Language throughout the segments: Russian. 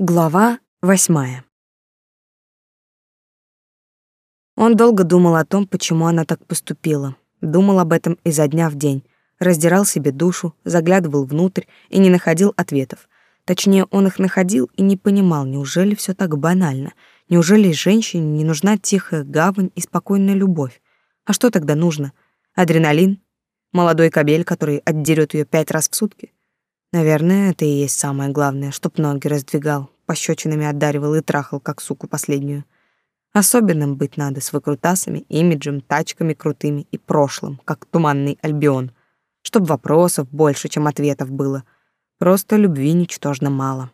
Глава восьмая. Он долго думал о том, почему она так поступила. Думал об этом изо дня в день. Раздирал себе душу, заглядывал внутрь и не находил ответов. Точнее, он их находил и не понимал, неужели все так банально? Неужели женщине не нужна тихая гавань и спокойная любовь? А что тогда нужно? Адреналин? Молодой кобель, который отдерет ее пять раз в сутки? Наверное, это и есть самое главное, чтоб ноги раздвигал, пощечинами отдаривал и трахал, как суку последнюю. Особенным быть надо с выкрутасами, имиджем, тачками крутыми и прошлым, как туманный Альбион. Чтоб вопросов больше, чем ответов было. Просто любви ничтожно мало.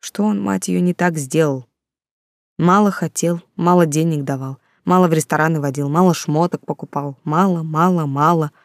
Что он, мать ее, не так сделал? Мало хотел, мало денег давал, мало в рестораны водил, мало шмоток покупал, мало, мало, мало —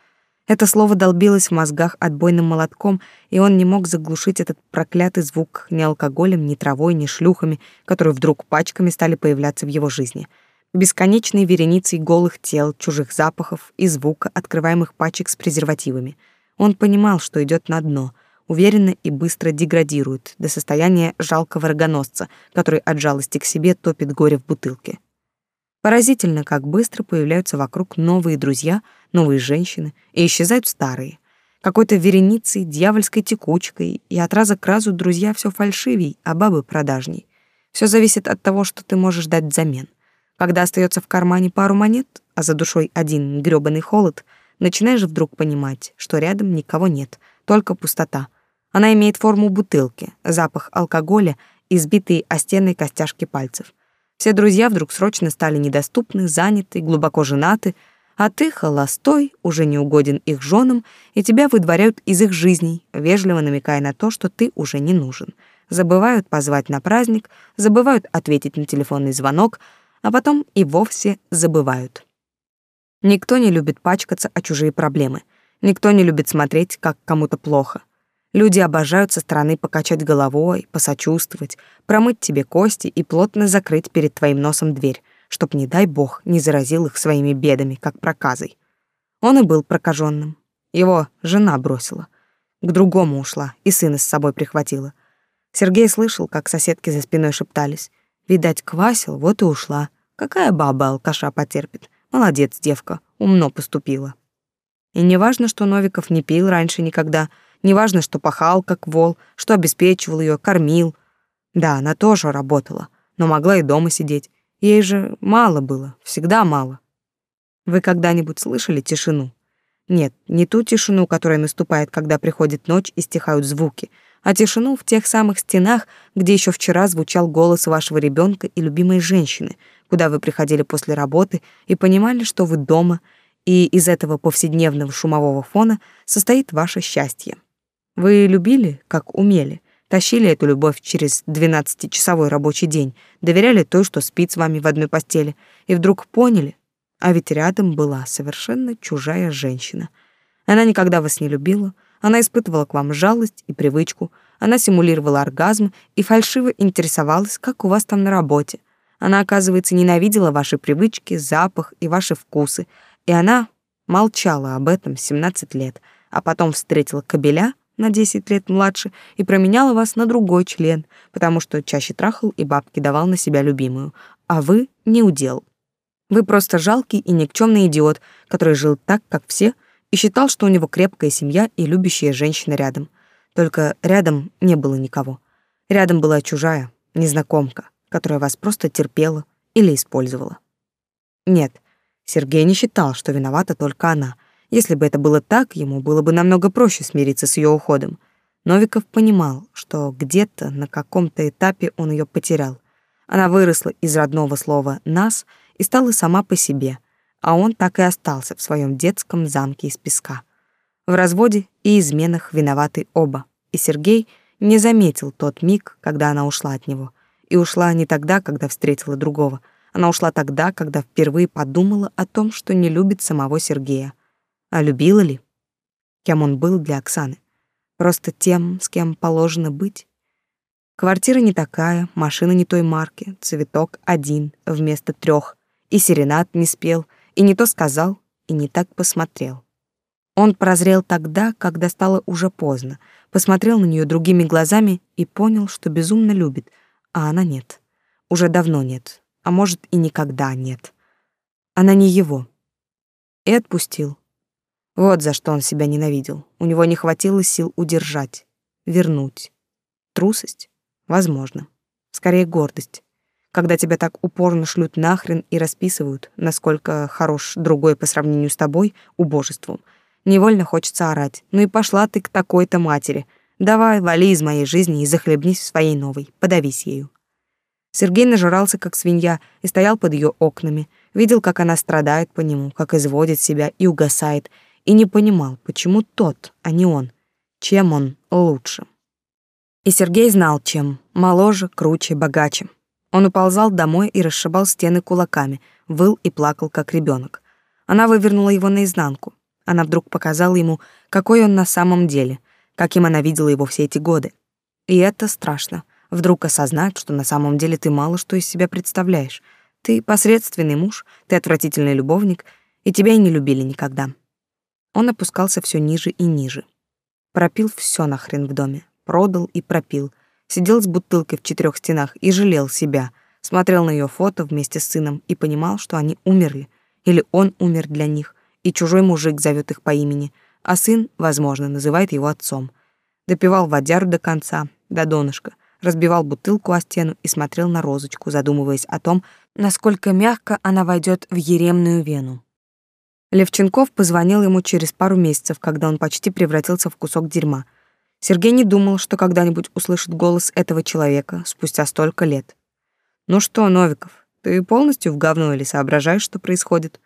это слово долбилось в мозгах отбойным молотком, и он не мог заглушить этот проклятый звук ни алкоголем, ни травой, ни шлюхами, которые вдруг пачками стали появляться в его жизни. Бесконечной вереницей голых тел, чужих запахов и звука открываемых пачек с презервативами. Он понимал, что идет на дно, уверенно и быстро деградирует до состояния жалкого рогоносца, который от жалости к себе топит горе в бутылке. Поразительно, как быстро появляются вокруг новые друзья, новые женщины, и исчезают старые. Какой-то вереницей, дьявольской текучкой, и от раза к разу друзья все фальшивей, а бабы продажней. Все зависит от того, что ты можешь дать взамен. Когда остается в кармане пару монет, а за душой один грёбаный холод, начинаешь вдруг понимать, что рядом никого нет, только пустота. Она имеет форму бутылки, запах алкоголя и сбитые о стены костяшки пальцев — все друзья вдруг срочно стали недоступны, заняты, глубоко женаты, а ты холостой, уже не угоден их женам, и тебя выдворяют из их жизней, вежливо намекая на то, что ты уже не нужен. Забывают позвать на праздник, забывают ответить на телефонный звонок, а потом и вовсе забывают. Никто не любит пачкаться о чужие проблемы. Никто не любит смотреть, как кому-то плохо. Люди обожают со стороны покачать головой, посочувствовать, промыть тебе кости и плотно закрыть перед твоим носом дверь, чтоб, не дай бог, не заразил их своими бедами, как проказой. Он и был прокаженным. Его жена бросила. К другому ушла и сына с собой прихватила. Сергей слышал, как соседки за спиной шептались. Видать, квасил, вот и ушла. Какая баба алкаша потерпит? Молодец, девка, умно поступила. И не важно, что Новиков не пил раньше никогда — Неважно, что пахал, как вол, что обеспечивал ее, кормил. Да, она тоже работала, но могла и дома сидеть. Ей же мало было, всегда мало. Вы когда-нибудь слышали тишину? Нет, не ту тишину, которая наступает, когда приходит ночь и стихают звуки, а тишину в тех самых стенах, где еще вчера звучал голос вашего ребенка и любимой женщины, куда вы приходили после работы и понимали, что вы дома, и из этого повседневного шумового фона состоит ваше счастье. Вы любили, как умели, тащили эту любовь через двенадцатичасовой рабочий день, доверяли той, что спит с вами в одной постели, и вдруг поняли, а ведь рядом была совершенно чужая женщина. Она никогда вас не любила, она испытывала к вам жалость и привычку, она симулировала оргазм и фальшиво интересовалась, как у вас там на работе. Она, оказывается, ненавидела ваши привычки, запах и ваши вкусы, и она молчала об этом 17 лет, а потом встретила кобеля — на 10 лет младше и променяла вас на другой член, потому что чаще трахал и бабки давал на себя любимую, а вы не удел. Вы просто жалкий и никчемный идиот, который жил так, как все, и считал, что у него крепкая семья и любящая женщина рядом. Только рядом не было никого. Рядом была чужая, незнакомка, которая вас просто терпела или использовала. Нет, Сергей не считал, что виновата только она — если бы это было так, ему было бы намного проще смириться с ее уходом. Новиков понимал, что где-то на каком-то этапе он ее потерял. Она выросла из родного слова «нас» и стала сама по себе, а он так и остался в своем детском замке из песка. В разводе и изменах виноваты оба, и Сергей не заметил тот миг, когда она ушла от него. И ушла не тогда, когда встретила другого. Она ушла тогда, когда впервые подумала о том, что не любит самого Сергея. А любила ли? Кем он был для Оксаны? Просто тем, с кем положено быть? Квартира не такая, машина не той марки, цветок один вместо трех, и серенад не спел, и не то сказал, и не так посмотрел. Он прозрел тогда, когда стало уже поздно, посмотрел на нее другими глазами и понял, что безумно любит, а она нет. Уже давно нет, а может и никогда нет. Она не его. И отпустил. Вот за что он себя ненавидел. У него не хватило сил удержать, вернуть. Трусость? Возможно. Скорее гордость. Когда тебя так упорно шлют нахрен и расписывают, насколько хорош другой по сравнению с тобой убожеством, невольно хочется орать. Ну и пошла ты к такой-то матери. Давай, вали из моей жизни и захлебнись в своей новой, подавись ею. Сергей нажрался, как свинья, и стоял под ее окнами, видел, как она страдает по нему, как изводит себя и угасает, и не понимал, почему тот, а не он, чем он лучше. И Сергей знал, чем — моложе, круче, богаче. Он уползал домой и расшибал стены кулаками, выл и плакал, как ребенок. Она вывернула его наизнанку. Она вдруг показала ему, какой он на самом деле, каким она видела его все эти годы. И это страшно — Вдруг осознать, что на самом деле ты мало что из себя представляешь. Ты посредственный муж, ты отвратительный любовник, и тебя и не любили никогда. Он опускался все ниже и ниже. Пропил все нахрен в доме. Продал и пропил. Сидел с бутылкой в четырех стенах и жалел себя. Смотрел на ее фото вместе с сыном и понимал, что они умерли. Или он умер для них, и чужой мужик зовет их по имени, а сын, возможно, называет его отцом. Допивал водяру до конца, до донышка — разбивал бутылку о стену и смотрел на розочку, задумываясь о том, насколько мягко она войдет в еремную вену. Левченков позвонил ему через пару месяцев, когда он почти превратился в кусок дерьма. Сергей не думал, что когда-нибудь услышит голос этого человека спустя столько лет. «Ну что, Новиков, ты полностью в говно или соображаешь, что происходит?»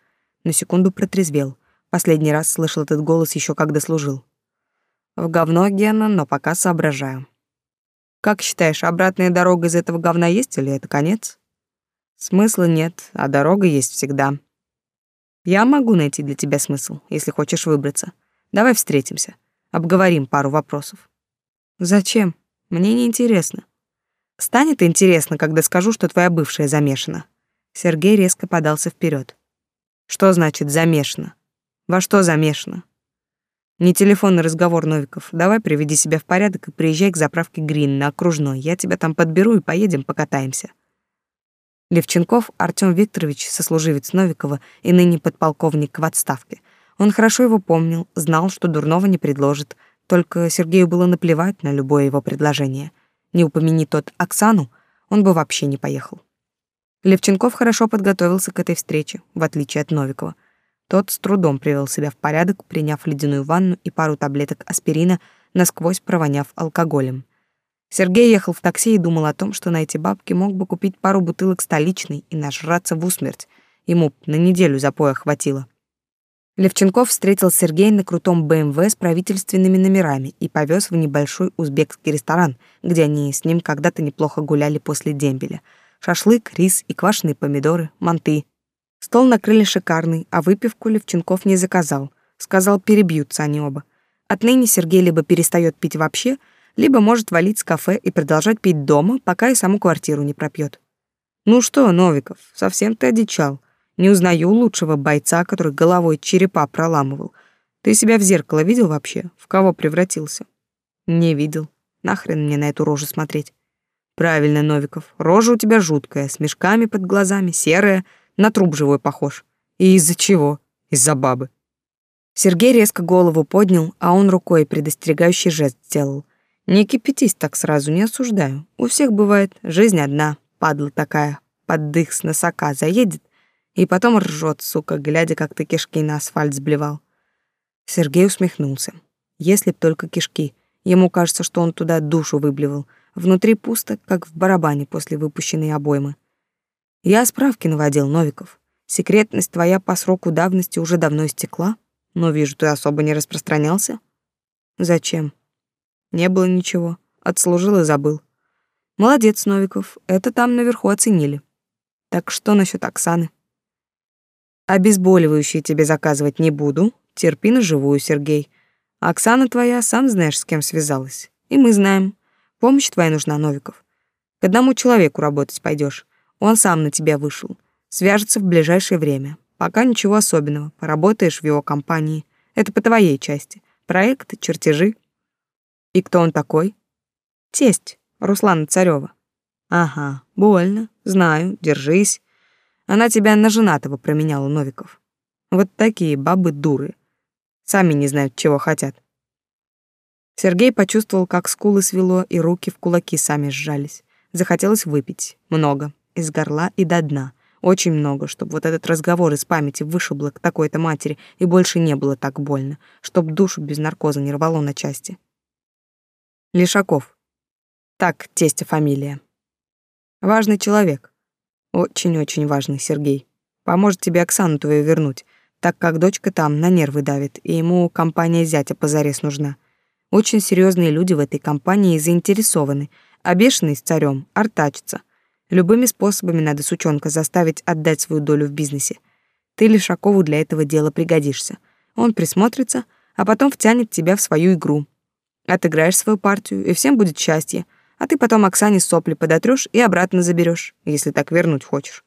На секунду протрезвел. Последний раз слышал этот голос еще когда служил. «В говно, Гена, но пока соображаю. Как считаешь, обратная дорога из этого говна есть или это конец? Смысла нет, а дорога есть всегда. Я могу найти для тебя смысл, если хочешь выбраться. Давай встретимся, обговорим пару вопросов. Зачем? Мне не интересно. Станет интересно, когда скажу, что твоя бывшая замешана. Сергей резко подался вперед. Что значит замешана? Во что замешана? Не телефонный разговор, Новиков. Давай приведи себя в порядок и приезжай к заправке Грин на окружной. Я тебя там подберу и поедем покатаемся. Левченков Артём Викторович, сослуживец Новикова и ныне подполковник в отставке. Он хорошо его помнил, знал, что дурного не предложит, только Сергею было наплевать на любое его предложение. Не упомяни тот Оксану, он бы вообще не поехал. Левченков хорошо подготовился к этой встрече, в отличие от Новикова. Тот с трудом привел себя в порядок, приняв ледяную ванну и пару таблеток аспирина, насквозь провоняв алкоголем. Сергей ехал в такси и думал о том, что на эти бабки мог бы купить пару бутылок столичной и нажраться в усмерть. Ему на неделю запоя хватило. Левченков встретил Сергея на крутом БМВ с правительственными номерами и повез в небольшой узбекский ресторан, где они с ним когда-то неплохо гуляли после дембеля. Шашлык, рис и квашеные помидоры, манты, Стол накрыли шикарный, а выпивку Левченков не заказал. Сказал, перебьются они оба. Отныне Сергей либо перестает пить вообще, либо может валить с кафе и продолжать пить дома, пока и саму квартиру не пропьет. Ну что, Новиков, совсем ты одичал. Не узнаю лучшего бойца, который головой черепа проламывал. Ты себя в зеркало видел вообще? В кого превратился? Не видел. Нахрен мне на эту рожу смотреть? Правильно, Новиков. Рожа у тебя жуткая, с мешками под глазами, серая, на труп живой похож. И из-за чего? Из-за бабы. Сергей резко голову поднял, а он рукой предостерегающий жест сделал. Не кипятись так сразу, не осуждаю. У всех бывает, жизнь одна, падла такая, под дых с носока заедет, и потом ржет, сука, глядя, как ты кишки на асфальт сблевал. Сергей усмехнулся. Если б только кишки. Ему кажется, что он туда душу выблевал. Внутри пусто, как в барабане после выпущенной обоймы. Я справки наводил, Новиков. Секретность твоя по сроку давности уже давно истекла, но вижу, ты особо не распространялся. Зачем? Не было ничего. Отслужил и забыл. Молодец, Новиков. Это там наверху оценили. Так что насчет Оксаны? Обезболивающие тебе заказывать не буду. Терпи на живую, Сергей. Оксана твоя, сам знаешь, с кем связалась. И мы знаем. Помощь твоя нужна, Новиков. К одному человеку работать пойдешь. Он сам на тебя вышел. Свяжется в ближайшее время. Пока ничего особенного. Поработаешь в его компании. Это по твоей части. Проекты, чертежи. И кто он такой? Тесть Руслана Царева. Ага, больно, знаю, держись. Она тебя на женатого променяла, Новиков. Вот такие бабы дуры. Сами не знают, чего хотят. Сергей почувствовал, как скулы свело, и руки в кулаки сами сжались. Захотелось выпить. Много. Из горла и до дна. Очень много, чтобы вот этот разговор из памяти вышибло к такой-то матери, и больше не было так больно, чтоб душу без наркоза не рвало на части. Лишаков. Так, тестя фамилия. Важный человек. Очень-очень важный, Сергей. Поможет тебе Оксану твою вернуть, так как дочка там на нервы давит, и ему компания зятя позарез нужна. Очень серьезные люди в этой компании заинтересованы, а бешеный с царем артачится. Любыми способами надо сучонка заставить отдать свою долю в бизнесе. Ты Лишакову для этого дела пригодишься. Он присмотрится, а потом втянет тебя в свою игру. Отыграешь свою партию, и всем будет счастье, а ты потом Оксане сопли подотрёшь и обратно заберешь, если так вернуть хочешь.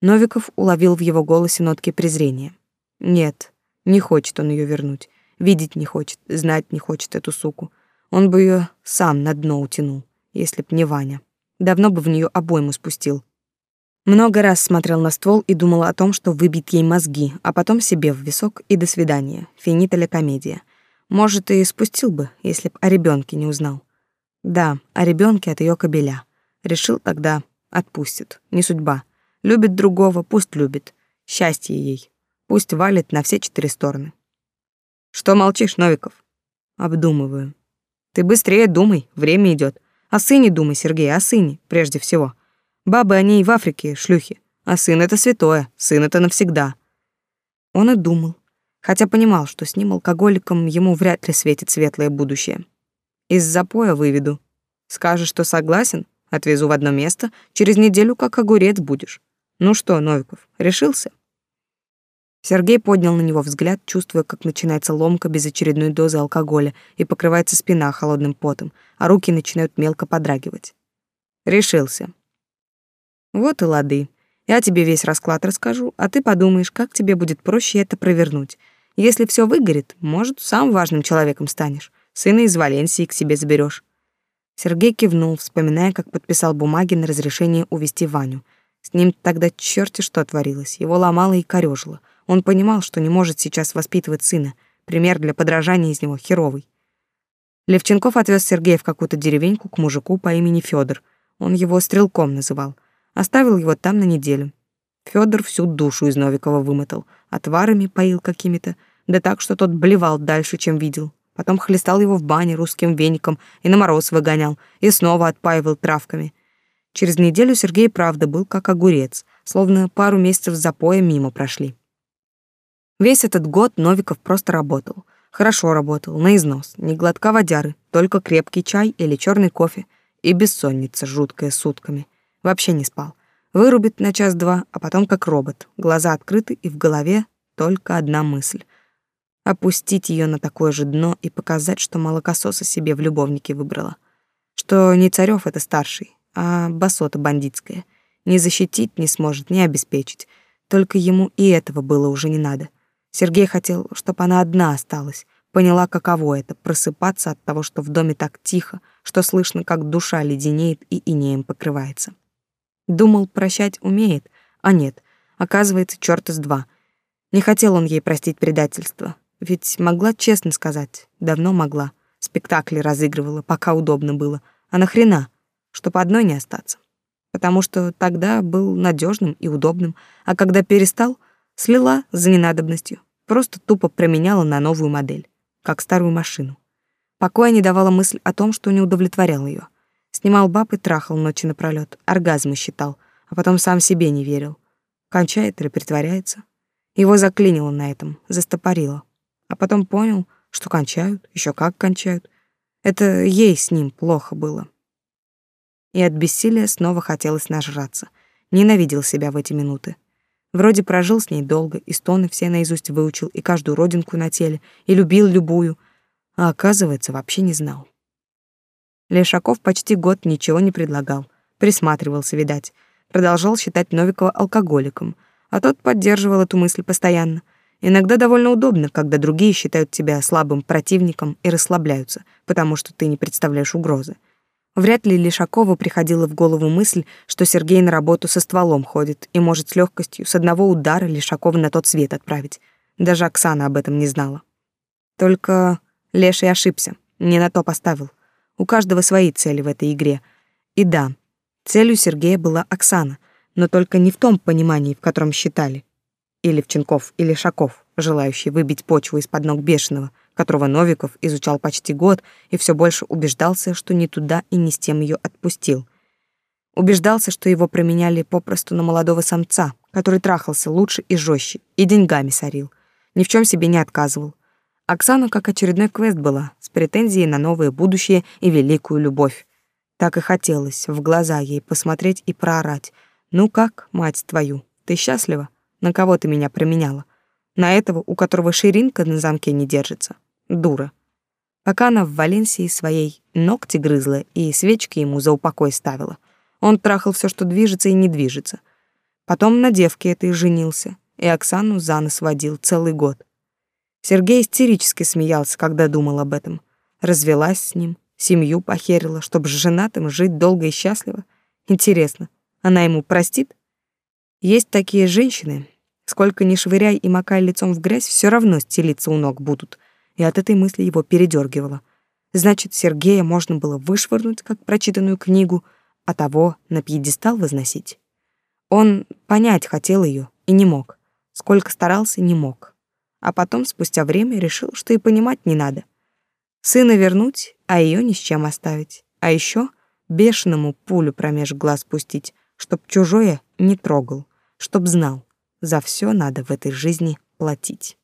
Новиков уловил в его голосе нотки презрения. Нет, не хочет он ее вернуть. Видеть не хочет, знать не хочет эту суку. Он бы ее сам на дно утянул, если б не Ваня. Давно бы в нее обойму спустил. Много раз смотрел на ствол и думал о том, что выбить ей мозги, а потом себе в висок и до свидания. Финита ля комедия. Может, и спустил бы, если б о ребенке не узнал. Да, о ребенке от ее кобеля. Решил тогда, отпустит. Не судьба. Любит другого, пусть любит. Счастье ей. Пусть валит на все четыре стороны. Что молчишь, Новиков? Обдумываю. Ты быстрее думай, время идет. О сыне думай, Сергей, о сыне, прежде всего. Бабы они и в Африке, шлюхи. А сын — это святое, сын — это навсегда. Он и думал, хотя понимал, что с ним, алкоголиком, ему вряд ли светит светлое будущее. Из запоя выведу. Скажешь, что согласен, отвезу в одно место, через неделю как огурец будешь. Ну что, Новиков, решился? Сергей поднял на него взгляд, чувствуя, как начинается ломка без очередной дозы алкоголя и покрывается спина холодным потом, а руки начинают мелко подрагивать. Решился. Вот и лады. Я тебе весь расклад расскажу, а ты подумаешь, как тебе будет проще это провернуть. Если все выгорит, может, сам важным человеком станешь. Сына из Валенсии к себе заберешь. Сергей кивнул, вспоминая, как подписал бумаги на разрешение увести Ваню. С ним тогда черти что творилось. Его ломало и корёжило. Он понимал, что не может сейчас воспитывать сына. Пример для подражания из него херовый. Левченков отвез Сергея в какую-то деревеньку к мужику по имени Федор. Он его стрелком называл. Оставил его там на неделю. Федор всю душу из Новикова вымотал. Отварами поил какими-то, да так, что тот блевал дальше, чем видел. Потом хлестал его в бане русским веником и на мороз выгонял, и снова отпаивал травками. Через неделю Сергей правда был как огурец, словно пару месяцев запоя мимо прошли. Весь этот год Новиков просто работал. Хорошо работал, на износ, не глотка водяры, только крепкий чай или черный кофе и бессонница жуткая сутками. Вообще не спал. Вырубит на час-два, а потом как робот, глаза открыты и в голове только одна мысль — опустить ее на такое же дно и показать, что молокососа себе в любовнике выбрала. Что не Царёв это старший, а басота бандитская. Не защитить не сможет, не обеспечить. Только ему и этого было уже не надо. Сергей хотел, чтобы она одна осталась, поняла, каково это просыпаться от того, что в доме так тихо, что слышно, как душа леденеет и инеем покрывается. Думал, прощать умеет, а нет, оказывается, чёрт из два. Не хотел он ей простить предательство, ведь могла честно сказать, давно могла. Спектакли разыгрывала, пока удобно было. А нахрена? Чтоб одной не остаться. Потому что тогда был надежным и удобным, а когда перестал, слила за ненадобностью. Просто тупо променяла на новую модель, как старую машину. Покоя не давала мысль о том, что не удовлетворял ее. Снимал баб и трахал ночи напролёт, оргазмы считал, а потом сам себе не верил. Кончает или притворяется. Его заклинило на этом, застопорило. А потом понял, что кончают, еще как кончают. Это ей с ним плохо было. И от бессилия снова хотелось нажраться. Ненавидел себя в эти минуты. Вроде прожил с ней долго, и стоны все наизусть выучил, и каждую родинку на теле, и любил любую, а оказывается, вообще не знал. Лешаков почти год ничего не предлагал, присматривался, видать, продолжал считать Новикова алкоголиком, а тот поддерживал эту мысль постоянно. Иногда довольно удобно, когда другие считают тебя слабым противником и расслабляются, потому что ты не представляешь угрозы. Вряд ли Лишакову приходила в голову мысль, что Сергей на работу со стволом ходит и может с легкостью с одного удара Лишакова на тот свет отправить. Даже Оксана об этом не знала. Только Леший ошибся, не на то поставил. У каждого свои цели в этой игре. И да, целью Сергея была Оксана, но только не в том понимании, в котором считали. Или Вченков, или Шаков, желающий выбить почву из-под ног бешеного — которого Новиков изучал почти год и все больше убеждался, что не туда и не с тем ее отпустил. Убеждался, что его променяли попросту на молодого самца, который трахался лучше и жестче, и деньгами сорил. Ни в чем себе не отказывал. Оксана как очередной квест была, с претензией на новое будущее и великую любовь. Так и хотелось в глаза ей посмотреть и проорать. «Ну как, мать твою, ты счастлива? На кого ты меня променяла? На этого, у которого ширинка на замке не держится?» Дура. Пока она в Валенсии своей ногти грызла и свечки ему за упокой ставила, он трахал все, что движется и не движется. Потом на девке этой женился, и Оксану за нос водил целый год. Сергей истерически смеялся, когда думал об этом. Развелась с ним, семью похерила, чтобы с женатым жить долго и счастливо. Интересно, она ему простит? Есть такие женщины, сколько ни швыряй и макай лицом в грязь, все равно стелиться у ног будут — и от этой мысли его передергивало. Значит, Сергея можно было вышвырнуть, как прочитанную книгу, а того на пьедестал возносить. Он понять хотел ее и не мог. Сколько старался, не мог. А потом, спустя время, решил, что и понимать не надо. Сына вернуть, а ее ни с чем оставить. А еще бешеному пулю промеж глаз пустить, чтоб чужое не трогал, чтоб знал, за все надо в этой жизни платить.